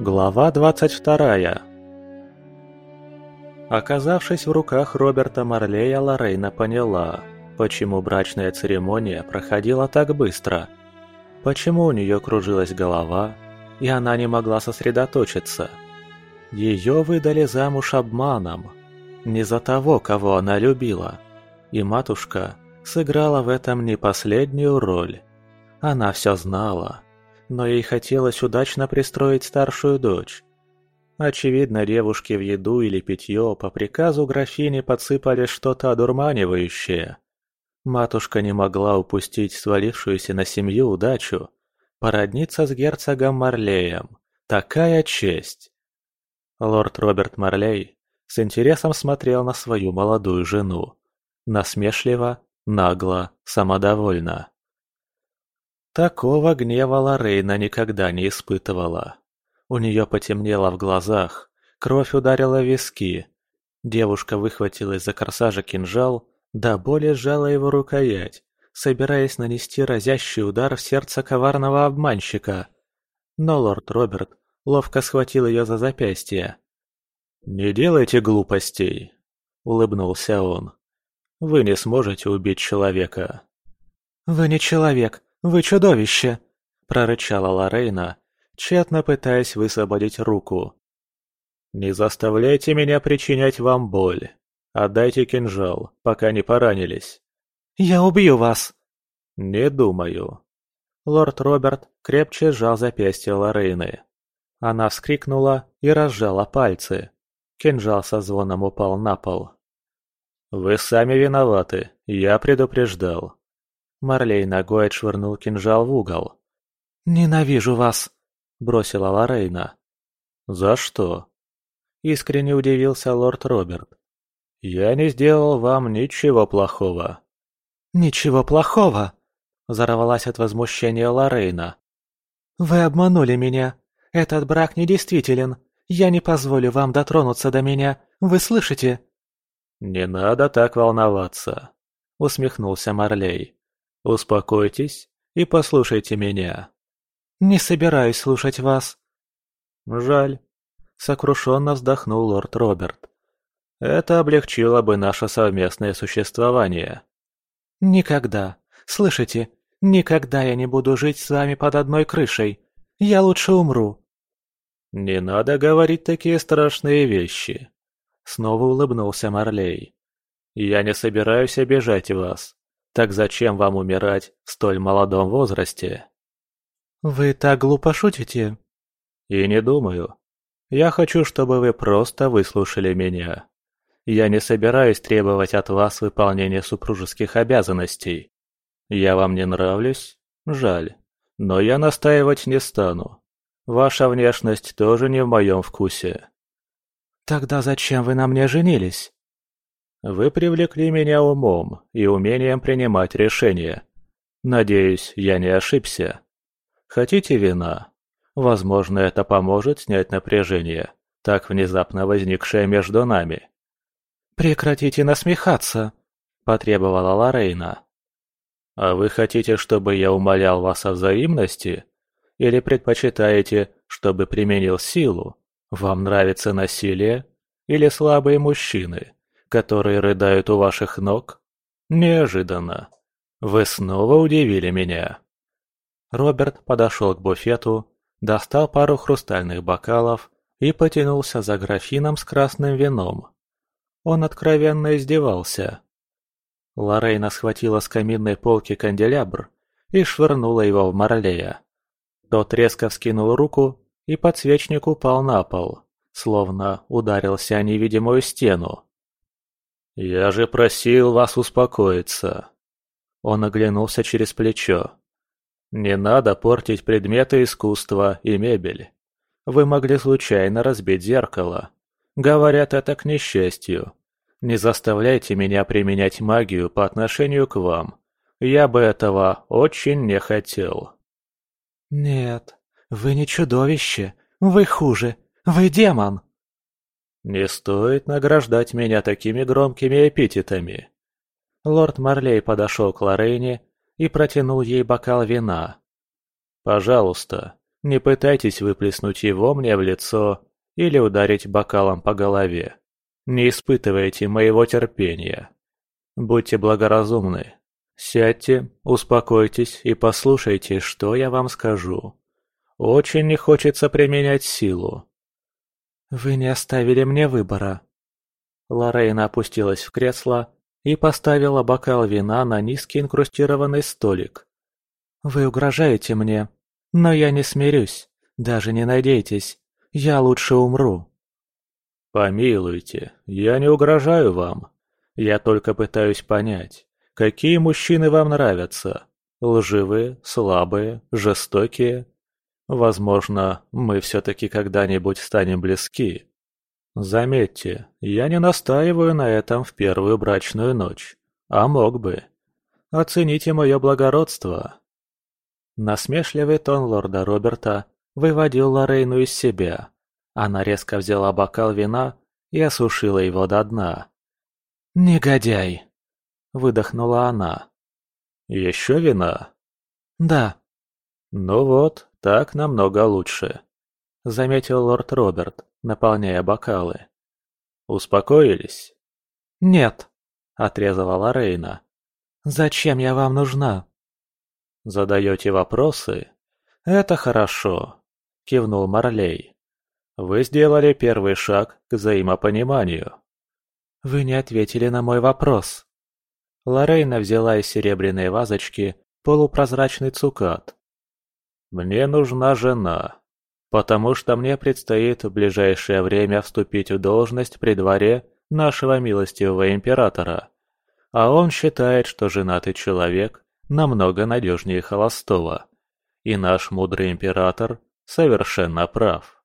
Глава 22 Оказавшись в руках Роберта Марлея, Лорейна поняла, почему брачная церемония проходила так быстро. Почему у нее кружилась голова, и она не могла сосредоточиться. Ее выдали замуж обманом. Не за того, кого она любила. И матушка сыграла в этом не последнюю роль. Она все знала но ей хотелось удачно пристроить старшую дочь. Очевидно, девушке в еду или питье по приказу графини подсыпали что-то одурманивающее. Матушка не могла упустить свалившуюся на семью удачу. Породниться с герцогом Марлеем. Такая честь! Лорд Роберт Марлей с интересом смотрел на свою молодую жену. Насмешливо, нагло, самодовольно. Такого гнева Лорейна никогда не испытывала. У нее потемнело в глазах, кровь ударила в виски. Девушка выхватила из-за корсажа кинжал, да более сжала его рукоять, собираясь нанести разящий удар в сердце коварного обманщика. Но лорд Роберт ловко схватил ее за запястье. «Не делайте глупостей», — улыбнулся он. «Вы не сможете убить человека». «Вы не человек, «Вы чудовище!» – прорычала Лорейна, тщетно пытаясь высвободить руку. «Не заставляйте меня причинять вам боль. Отдайте кинжал, пока не поранились». «Я убью вас!» «Не думаю». Лорд Роберт крепче сжал запястье Лорейны. Она вскрикнула и разжала пальцы. Кинжал со звоном упал на пол. «Вы сами виноваты, я предупреждал. Марлей ногой отшвырнул кинжал в угол. «Ненавижу вас!» – бросила Лорейна. «За что?» – искренне удивился лорд Роберт. «Я не сделал вам ничего плохого». «Ничего плохого!» – взорвалась от возмущения Лорейна. «Вы обманули меня. Этот брак недействителен. Я не позволю вам дотронуться до меня. Вы слышите?» «Не надо так волноваться», — усмехнулся Марлей. Успокойтесь и послушайте меня. Не собираюсь слушать вас. Жаль. Сокрушенно вздохнул лорд Роберт. Это облегчило бы наше совместное существование. Никогда. Слышите, никогда я не буду жить с вами под одной крышей. Я лучше умру. Не надо говорить такие страшные вещи. Снова улыбнулся Марлей. Я не собираюсь обижать вас. Так зачем вам умирать в столь молодом возрасте? Вы так глупо шутите. И не думаю. Я хочу, чтобы вы просто выслушали меня. Я не собираюсь требовать от вас выполнения супружеских обязанностей. Я вам не нравлюсь? Жаль. Но я настаивать не стану. Ваша внешность тоже не в моем вкусе. Тогда зачем вы на мне женились? Вы привлекли меня умом и умением принимать решения. Надеюсь, я не ошибся. Хотите вина? Возможно, это поможет снять напряжение, так внезапно возникшее между нами. «Прекратите насмехаться!» – потребовала Лорейна. «А вы хотите, чтобы я умолял вас о взаимности? Или предпочитаете, чтобы применил силу? Вам нравится насилие? Или слабые мужчины?» Которые рыдают у ваших ног? Неожиданно. Вы снова удивили меня. Роберт подошел к буфету, достал пару хрустальных бокалов и потянулся за графином с красным вином. Он откровенно издевался. Лорейна схватила с каминной полки канделябр и швырнула его в Марлея. Тот резко вскинул руку, и подсвечник упал на пол, словно ударился о невидимую стену. «Я же просил вас успокоиться». Он оглянулся через плечо. «Не надо портить предметы искусства и мебель. Вы могли случайно разбить зеркало. Говорят, это к несчастью. Не заставляйте меня применять магию по отношению к вам. Я бы этого очень не хотел». «Нет, вы не чудовище. Вы хуже. Вы демон!» «Не стоит награждать меня такими громкими эпитетами». Лорд Марлей подошел к Лорейне и протянул ей бокал вина. «Пожалуйста, Не пытайтесь выплеснуть его мне в лицо или ударить бокалом по голове. Не испытывайте моего терпения. Будьте благоразумны. Сядьте, успокойтесь и послушайте, что я вам скажу. Очень не хочется применять силу. Вы не оставили мне выбора. Лорейна опустилась в кресло и поставила бокал вина на низкий инкрустированный столик. «Вы угрожаете мне, но я не смирюсь, даже не надейтесь, я лучше умру». «Помилуйте, я не угрожаю вам. Я только пытаюсь понять, какие мужчины вам нравятся. Лживые, слабые, жестокие. Возможно, мы все-таки когда-нибудь станем близки. Заметьте, я не настаиваю на этом в первую брачную ночь, а мог бы. Оцените мое благородство. Насмешливый тон лорда Роберта выводил Лорейну из себя. Она резко взяла бокал вина и осушила его до дна. «Негодяй!» – выдохнула она. «Еще вина?» «Да». «Ну вот, так намного лучше», – заметил лорд Роберт наполняя бокалы. «Успокоились?» «Нет», — отрезала Лорейна. «Зачем я вам нужна?» «Задаете вопросы?» «Это хорошо», — кивнул Марлей. «Вы сделали первый шаг к взаимопониманию». «Вы не ответили на мой вопрос». Лорейна взяла из серебряной вазочки полупрозрачный цукат. «Мне нужна жена», потому что мне предстоит в ближайшее время вступить в должность при дворе нашего милостивого императора. А он считает, что женатый человек намного надежнее холостого. И наш мудрый император совершенно прав.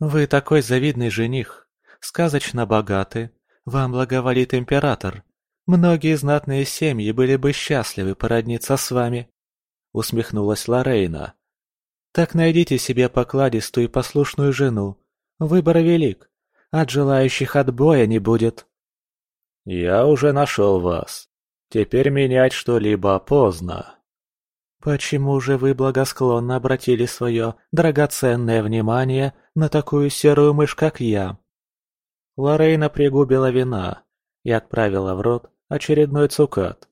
«Вы такой завидный жених, сказочно богаты, вам благоволит император. Многие знатные семьи были бы счастливы породниться с вами», — усмехнулась Лорейна. Так найдите себе покладистую и послушную жену. Выбор велик. От желающих отбоя не будет. Я уже нашел вас. Теперь менять что-либо поздно. Почему же вы благосклонно обратили свое драгоценное внимание на такую серую мышь, как я? Лорейна пригубила вина и отправила в рот очередной цукат.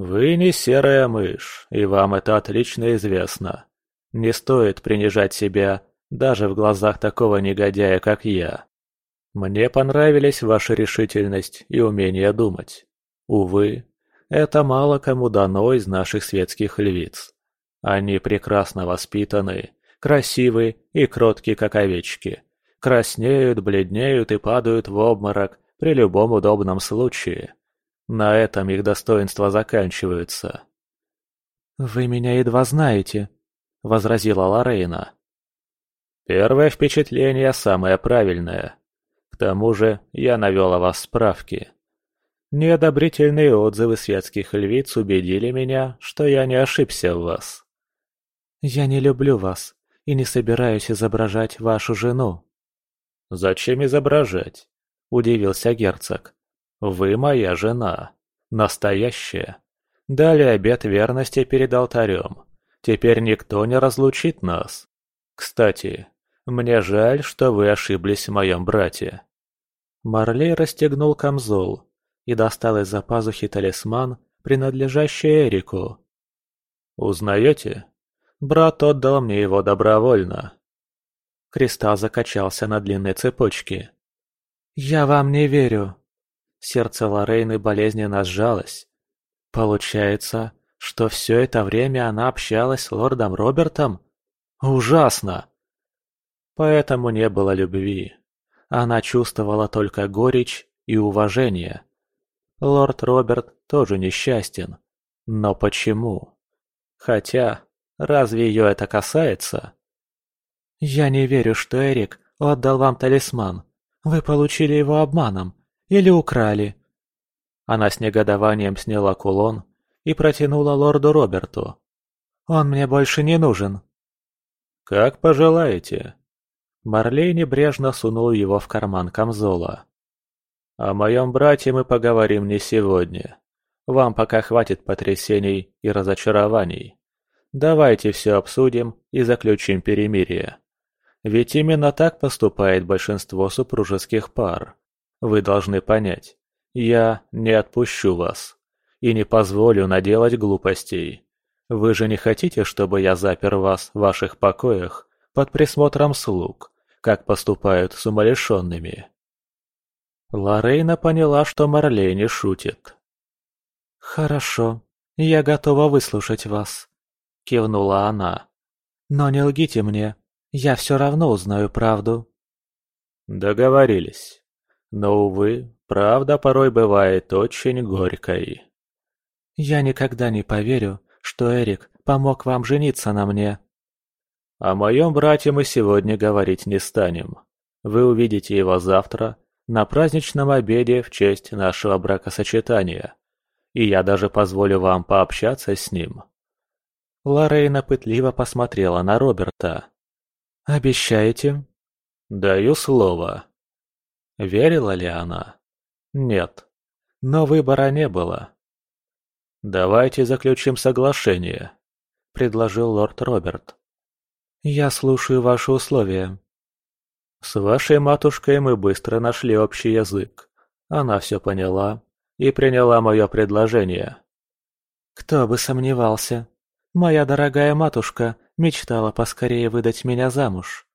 «Вы не серая мышь, и вам это отлично известно. Не стоит принижать себя даже в глазах такого негодяя, как я. Мне понравились ваша решительность и умение думать. Увы, это мало кому дано из наших светских львиц. Они прекрасно воспитаны, красивы и кротки, как овечки. Краснеют, бледнеют и падают в обморок при любом удобном случае. На этом их достоинства заканчиваются. «Вы меня едва знаете», — возразила Лорейна. «Первое впечатление самое правильное. К тому же я навел о вас справки. Неодобрительные отзывы светских львиц убедили меня, что я не ошибся в вас». «Я не люблю вас и не собираюсь изображать вашу жену». «Зачем изображать?» – удивился герцог. «Вы моя жена. Настоящая. Дали обет верности перед алтарем. Теперь никто не разлучит нас. Кстати, мне жаль, что вы ошиблись в моем брате». Марлей расстегнул камзол и достал из-за пазухи талисман, принадлежащий Эрику. «Узнаете? Брат отдал мне его добровольно». Кристалл закачался на длинной цепочке. «Я вам не верю». Сердце Лорейны болезненно сжалось. «Получается, что все это время она общалась с лордом Робертом? Ужасно! Поэтому не было любви. Она чувствовала только горечь и уважение. Лорд Роберт тоже несчастен. Но почему? Хотя, разве ее это касается? «Я не верю, что Эрик отдал вам талисман. Вы получили его обманом. Или украли». Она с негодованием сняла кулон и протянула лорду Роберту. «Он мне больше не нужен». «Как пожелаете». Марлей небрежно сунул его в карман камзола. «О моем брате мы поговорим не сегодня. Вам пока хватит потрясений и разочарований. Давайте все обсудим и заключим перемирие. Ведь именно так поступает большинство супружеских пар. Вы должны понять, я не отпущу вас и не позволю наделать глупостей. Вы же не хотите, чтобы я запер вас в ваших покоях под присмотром слуг, как поступают с умалишенными?» Лорейна поняла, что Марлей не шутит. «Хорошо, я готова выслушать вас», — кивнула она. «Но не лгите мне, я все равно узнаю правду». «Договорились. Но, увы, правда порой бывает очень горькой». «Я никогда не поверю, что Эрик помог вам жениться на мне». «О моем брате мы сегодня говорить не станем. Вы увидите его завтра на праздничном обеде в честь нашего бракосочетания, и я даже позволю вам пообщаться с ним». Лоррейна пытливо посмотрела на Роберта. «Обещаете?» «Даю слово». Верила ли она? Нет. Но выбора не было. «Давайте заключим соглашение», — предложил лорд Роберт. «Я слушаю ваши условия». «С вашей матушкой мы быстро нашли общий язык. Она все поняла и приняла мое предложение». «Кто бы сомневался. Моя дорогая матушка мечтала поскорее выдать меня замуж».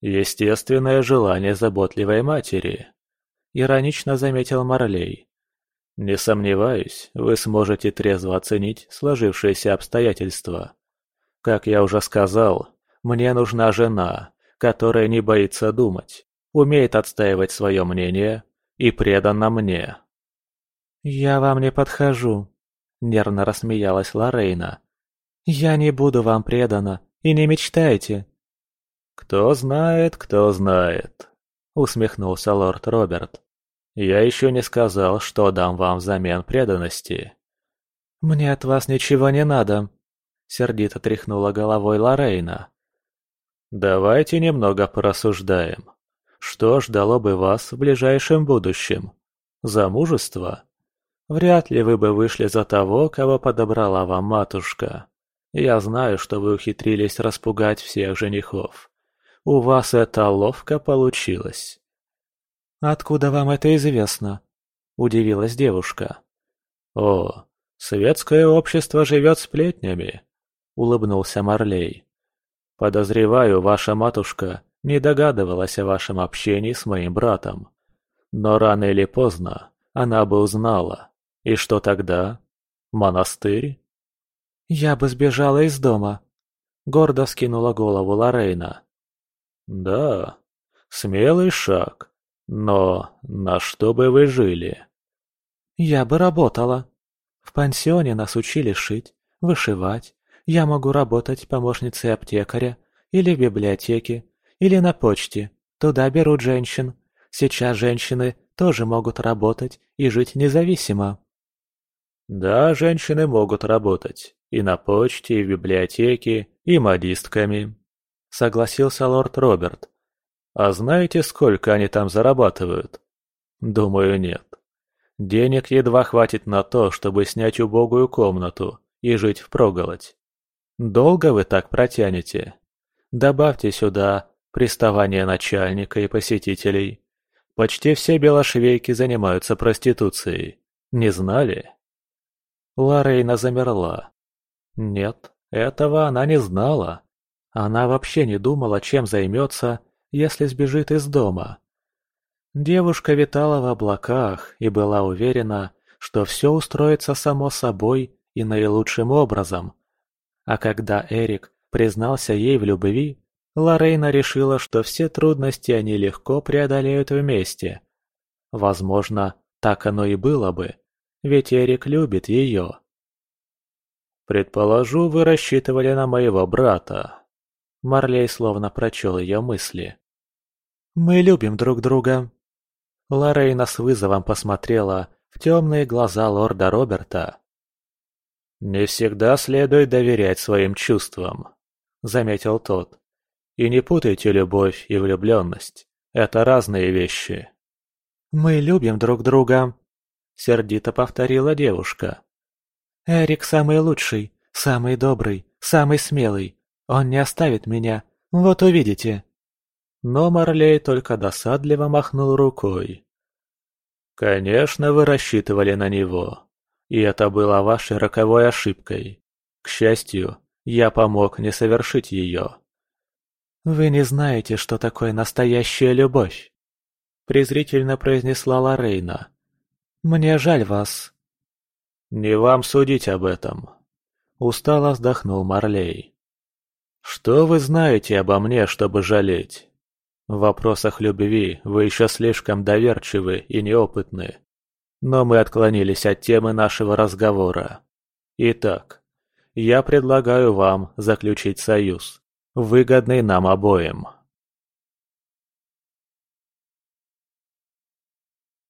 «Естественное желание заботливой матери», — иронично заметил Марлей. Не сомневаюсь, вы сможете трезво оценить сложившиеся обстоятельства. Как я уже сказал, мне нужна жена, которая не боится думать, умеет отстаивать свое мнение и предана мне. «Я вам не подхожу», — нервно рассмеялась Лорейна. «Я не буду вам предана, и не мечтайте». «Кто знает, кто знает», — усмехнулся лорд Роберт. Я еще не сказал, что дам вам взамен преданности». «Мне от вас ничего не надо», — сердито тряхнула головой Лорейна. «Давайте немного порассуждаем. Что ждало бы вас в ближайшем будущем? Замужество? Вряд ли вы бы вышли за того, кого подобрала вам матушка. Я знаю, что вы ухитрились распугать всех женихов. У вас это ловко получилось. «Откуда вам это известно?» – удивилась девушка. «О, светское общество живет сплетнями», – улыбнулся Марлей. «Подозреваю, ваша матушка не догадывалась о вашем общении с моим братом. Но рано или поздно она бы узнала. И что тогда? Монастырь?» «Я бы сбежала из дома», — гордо скинула голову Лорейна. «Да, смелый шаг. Но на что бы вы жили? Я бы работала. В пансионе нас учили шить, вышивать. Я могу работать помощницей аптекаря, или в библиотеке, или на почте. Туда берут женщин. Сейчас женщины тоже могут работать и жить независимо. Да, женщины могут работать. И на почте, и в библиотеке, и модистками. Согласился лорд Роберт, а знаете, сколько они там зарабатывают? Думаю, нет. Денег едва хватит на то, чтобы снять убогую комнату и жить впроголодь. Долго вы так протянете? Добавьте сюда приставание начальника и посетителей. Почти все белошвейки занимаются проституцией. Не знали? Лорейна замерла. Нет, этого она не знала. Она вообще не думала, чем займется, если сбежит из дома. Девушка витала в облаках и была уверена, что все устроится само собой и наилучшим образом. А когда Эрик признался ей в любви, Лорейна решила, что все трудности они легко преодолеют вместе. Возможно, так оно и было бы, ведь Эрик любит ее. «Предположу, вы рассчитывали на моего брата». Марлей словно прочел ее мысли. Мы любим друг друга». Лорейна с вызовом посмотрела в темные глаза лорда Роберта. «Не всегда следует доверять своим чувствам», — заметил тот. «И не путайте любовь и влюбленность. Это разные вещи». «Мы любим друг друга», — сердито повторила девушка. «Эрик самый лучший, самый добрый, самый смелый. Он не оставит меня, вот увидите». Но Марлей только досадливо махнул рукой. «Конечно, вы рассчитывали на него. И это было вашей роковой ошибкой. К счастью, я помог не совершить ее». «Вы не знаете, что такое настоящая любовь», — презрительно произнесла Лорейна. «Мне жаль вас». «Не вам судить об этом», — устало вздохнул Марлей. «Что вы знаете обо мне, чтобы жалеть? В вопросах любви вы еще слишком доверчивы и неопытны. Но мы отклонились от темы нашего разговора. Итак, я предлагаю вам заключить союз, выгодный нам обоим».